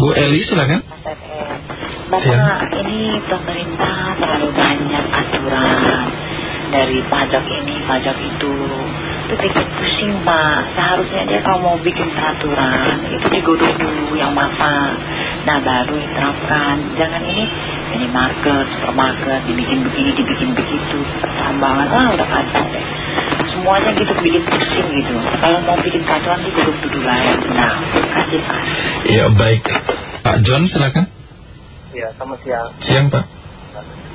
Bu Eli silakan. Bapak, ini pemerintah terlalu banyak aturan dari pajak ini, pajak itu. Itu bikin pusing, Pak. Seharusnya dia kalau mau bikin peraturan, itu digodok dulu yang matang. Nah, baru diterapkan. Jangan ini, ini market, supermarket, dibikin begini, dibikin begitu. Pertambangan, ah udah kacau deh. Semuanya gitu bikin pusing gitu. Kalau mau bikin peraturan, digodok dulu lah yang Pak. Ya, baik. Pak John silakan. Ya, selamat siang. Siang, Pak.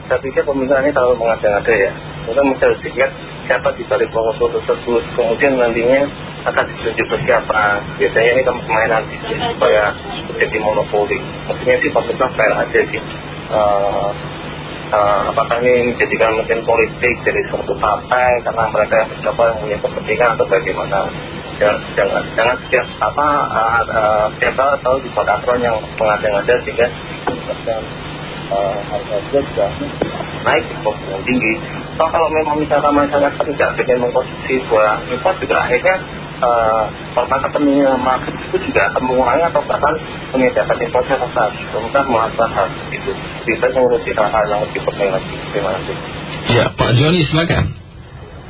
Saya pikir pemerintah ini terlalu mengada-ngada ya. Kita mesti harus dilihat siapa di balik proposal tersebut. Kemudian nantinya akan ditunjuk ke siapa. Biasanya ini kan permainan bisnis supaya jadi monopoli. Maksudnya sih pemerintah fair aja sih. Eh, eh, apakah ini menjadikan mesin politik dari suatu partai karena mereka yang mencoba yang punya kepentingan atau bagaimana? Jangan, jangan, jangan setiap apa uh, uh, setiap hal tahu dibuat aturan yang mengada-ngada sehingga dan uh, harga juga juga naik di yang tinggi. So kalau memang misalkan masyarakat tidak ingin mengkonsumsi buah impor juga akhirnya pertama market itu juga akan mengurangi atau bahkan menyediakan impornya besar. Kemudian melakukan hal itu. Bisa mengurusi hal-hal yang lebih penting lagi. Terima kasih. Ya, Pak Joni silakan.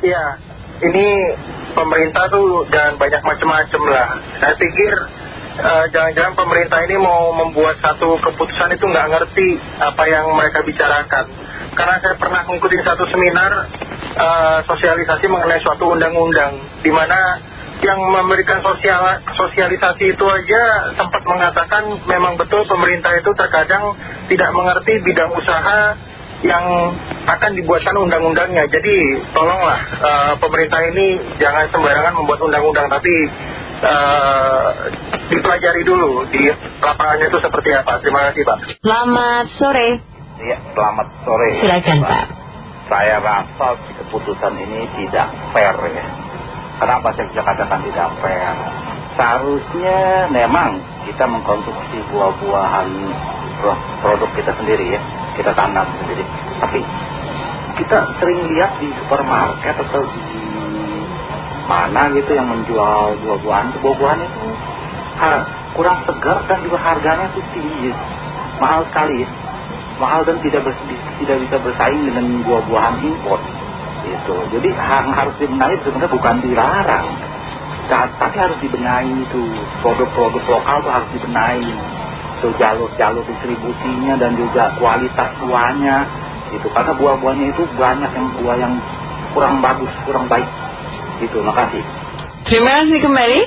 Iya, ini pemerintah tuh jangan banyak macam-macam lah. Saya pikir jangan-jangan pemerintah ini mau membuat satu keputusan itu nggak ngerti apa yang mereka bicarakan. Karena saya pernah mengikuti satu seminar sosialisasi mengenai suatu undang-undang, di mana yang memberikan sosial, sosialisasi itu aja sempat mengatakan memang betul pemerintah itu terkadang tidak mengerti bidang usaha yang akan dibuatkan undang-undangnya. Jadi tolonglah pemerintah ini jangan sembarangan membuat undang-undang, tapi dipelajari dulu di lapangannya itu seperti apa. Terima kasih Pak. Selamat sore. Iya, selamat sore. Silakan Pak. Saya rasa keputusan ini tidak fair ya. Kenapa saya bisa katakan tidak fair? Seharusnya memang kita mengkonsumsi buah-buahan produk kita sendiri ya. Kita tanam sendiri. Tapi kita sering lihat di supermarket atau di mana gitu yang menjual buah-buahan. Buah-buahan itu kurang segar dan juga harganya itu tinggi. Mahal sekali. Mahal dan tidak, tidak bisa bersaing dengan buah-buahan impor. Gitu. Jadi yang harus dibenahi sebenarnya bukan dilarang. Tapi harus dibenahi itu. Produk-produk lokal itu harus dibenahi. So, jalur-jalur distribusinya dan juga kualitas buahnya. Gitu. Karena buah-buahnya itu banyak yang buah yang kurang bagus, kurang baik. Gitu. Makasih. Terima kasih kembali.